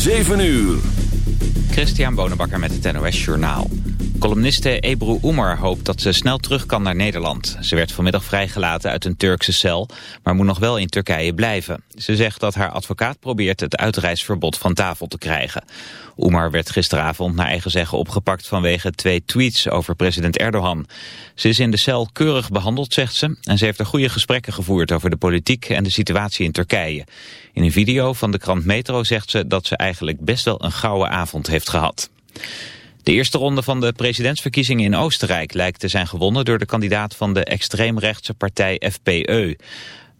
7 uur. Christian Bonenbakker met het NOS Journaal. Columniste Ebru Umar hoopt dat ze snel terug kan naar Nederland. Ze werd vanmiddag vrijgelaten uit een Turkse cel, maar moet nog wel in Turkije blijven. Ze zegt dat haar advocaat probeert het uitreisverbod van tafel te krijgen. Umar werd gisteravond naar eigen zeggen opgepakt vanwege twee tweets over president Erdogan. Ze is in de cel keurig behandeld, zegt ze, en ze heeft er goede gesprekken gevoerd over de politiek en de situatie in Turkije. In een video van de krant Metro zegt ze dat ze eigenlijk best wel een gouden avond heeft gehad. De eerste ronde van de presidentsverkiezingen in Oostenrijk lijkt te zijn gewonnen door de kandidaat van de extreemrechtse partij FPE.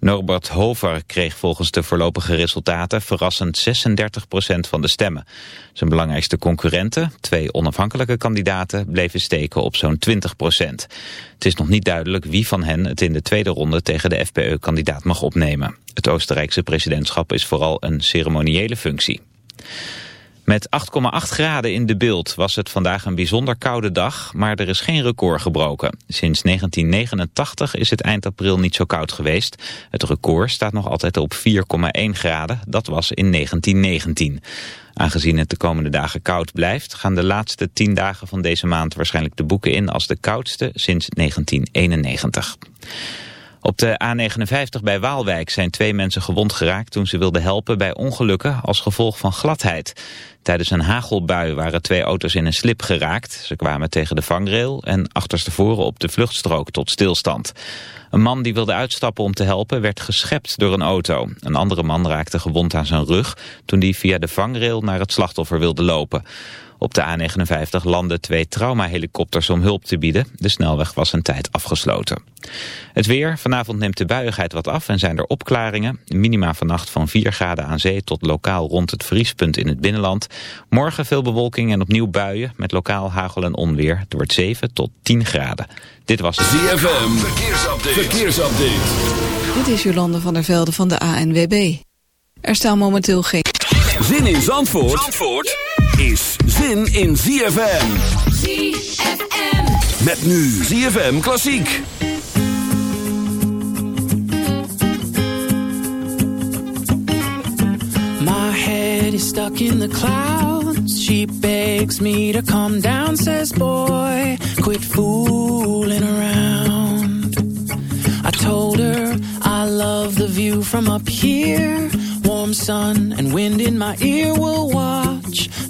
Norbert Hover kreeg volgens de voorlopige resultaten verrassend 36% van de stemmen. Zijn belangrijkste concurrenten, twee onafhankelijke kandidaten, bleven steken op zo'n 20%. Het is nog niet duidelijk wie van hen het in de tweede ronde tegen de FPE-kandidaat mag opnemen. Het Oostenrijkse presidentschap is vooral een ceremoniële functie. Met 8,8 graden in de beeld was het vandaag een bijzonder koude dag, maar er is geen record gebroken. Sinds 1989 is het eind april niet zo koud geweest. Het record staat nog altijd op 4,1 graden, dat was in 1919. Aangezien het de komende dagen koud blijft, gaan de laatste 10 dagen van deze maand waarschijnlijk de boeken in als de koudste sinds 1991. Op de A59 bij Waalwijk zijn twee mensen gewond geraakt toen ze wilden helpen bij ongelukken als gevolg van gladheid. Tijdens een hagelbui waren twee auto's in een slip geraakt. Ze kwamen tegen de vangrail en achterstevoren op de vluchtstrook tot stilstand. Een man die wilde uitstappen om te helpen werd geschept door een auto. Een andere man raakte gewond aan zijn rug toen hij via de vangrail naar het slachtoffer wilde lopen. Op de A59 landden twee traumahelikopters om hulp te bieden. De snelweg was een tijd afgesloten. Het weer. Vanavond neemt de buiigheid wat af en zijn er opklaringen. Minima vannacht van 4 graden aan zee tot lokaal rond het vriespunt in het binnenland. Morgen veel bewolking en opnieuw buien met lokaal hagel en onweer. Het wordt 7 tot 10 graden. Dit was ZFM. Verkeersupdate. Verkeersupdate. Dit is Jolande van der Velde van de ANWB. Er staan momenteel geen... Zin in Zandvoort, Zandvoort is zin in ZFM. ZFM. Met nu ZFM Klassiek. My head is stuck in the clouds. She begs me to come down, says boy, quit fooling around. I told her I love the view from up here. Warm sun and wind in my ear will watch the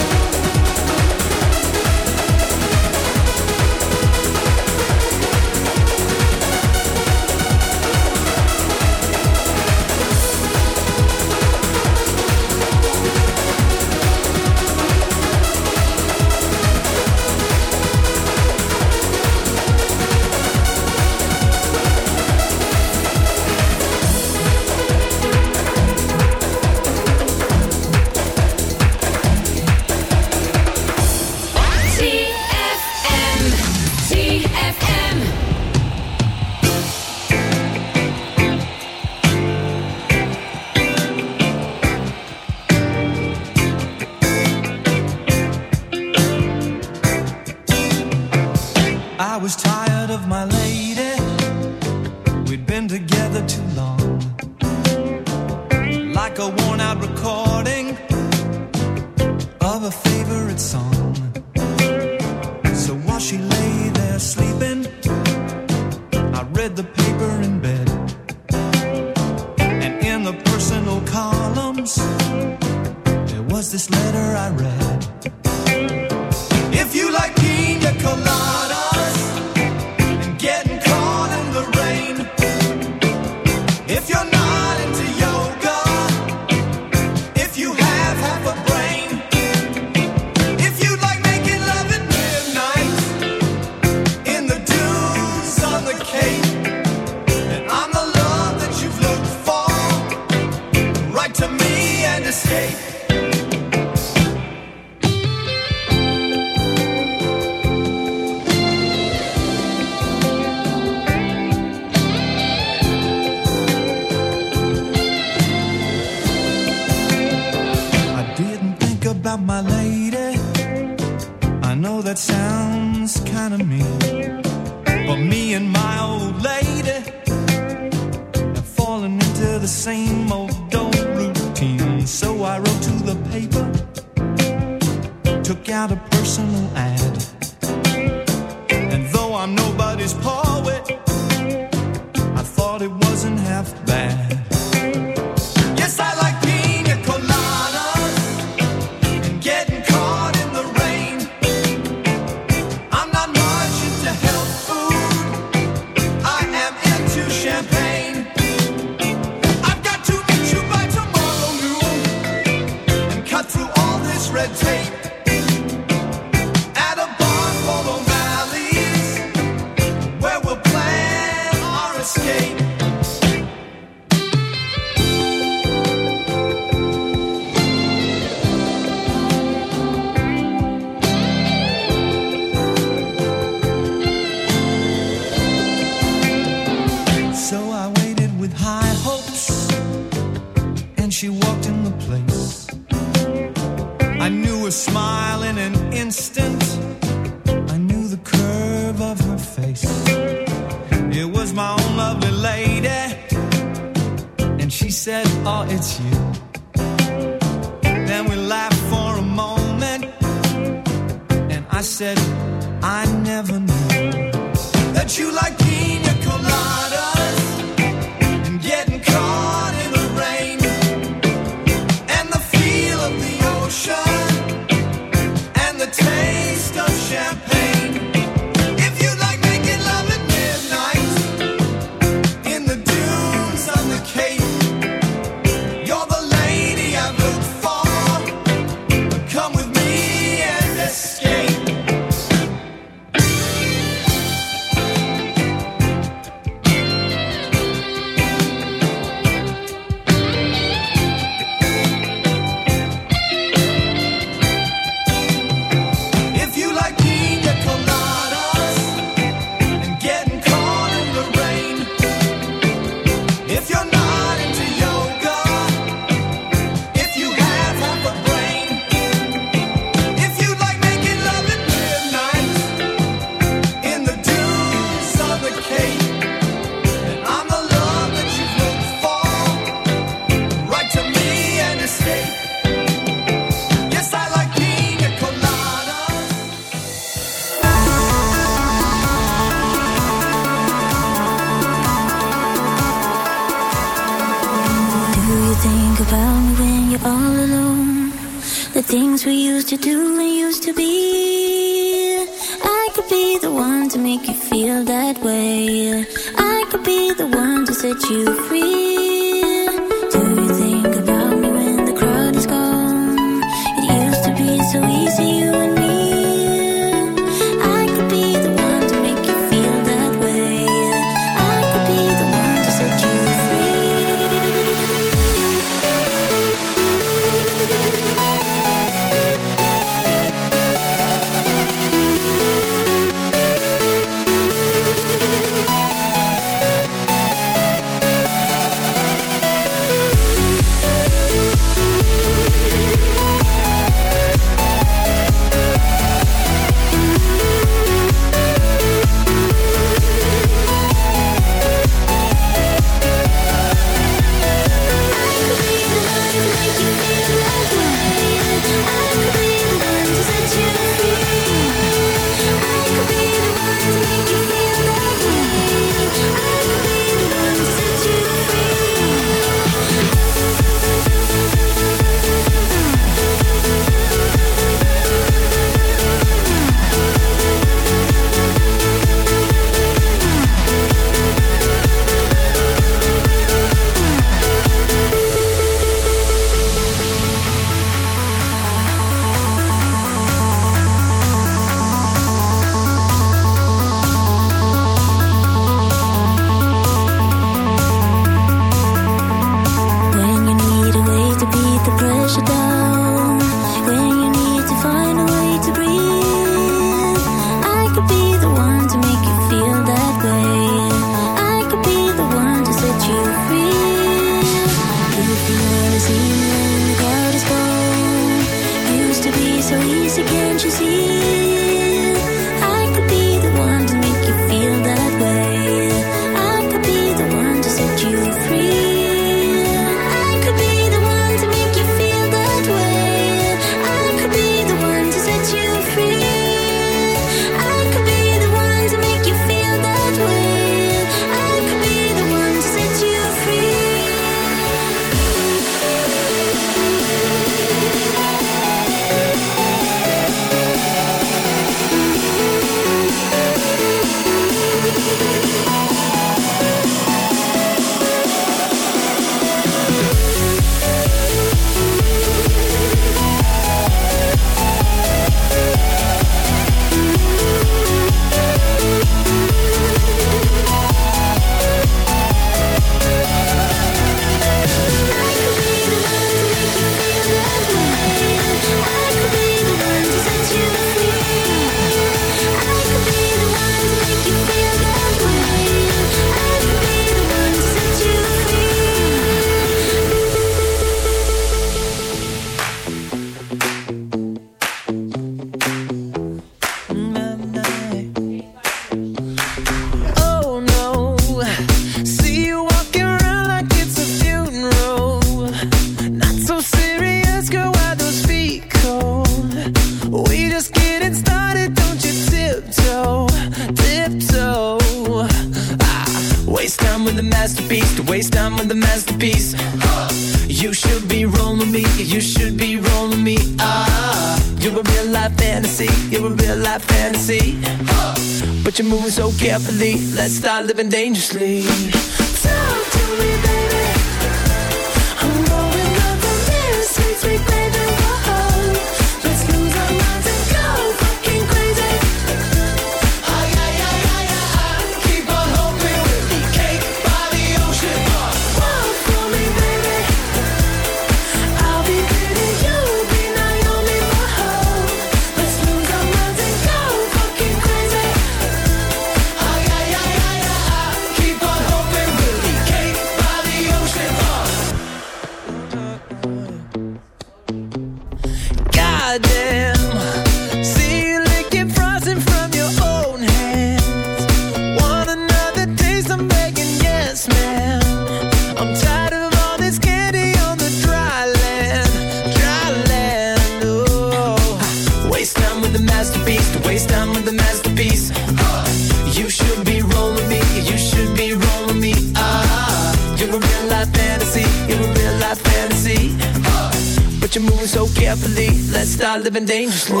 been dangerously.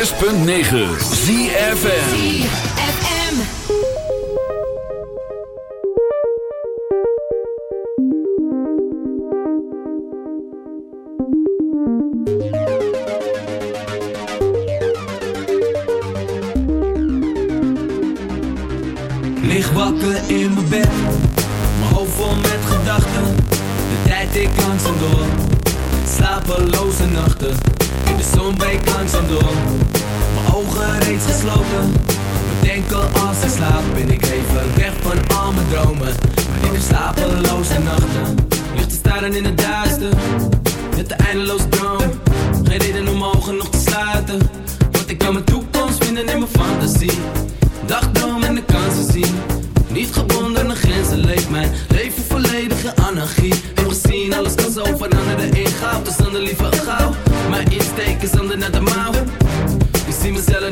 106.9 ZFM. Lig wakker in mijn bed, mijn hoofd vol met gedachten. De tijd ik langzaam door, slapeloze nachten. De zon breekt langzaam door, ogen reeds gesloten. Bedenken als ik slaap, ben ik even weg van al mijn dromen. Maar ik heb slapeloze nachten, ligt te staren in het duister. Met de eindeloze droom, geen reden om ogen nog te sluiten. Want ik kan mijn toekomst vinden in mijn fantasie. Dagdroom en de kansen zien. Niet gebonden aan grenzen leeft mijn leven volledig in anarchie. Heb gezien, alles kan zo veranderen in goud. Dus dan de liever gauw. Mijn insteek is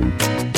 Bye.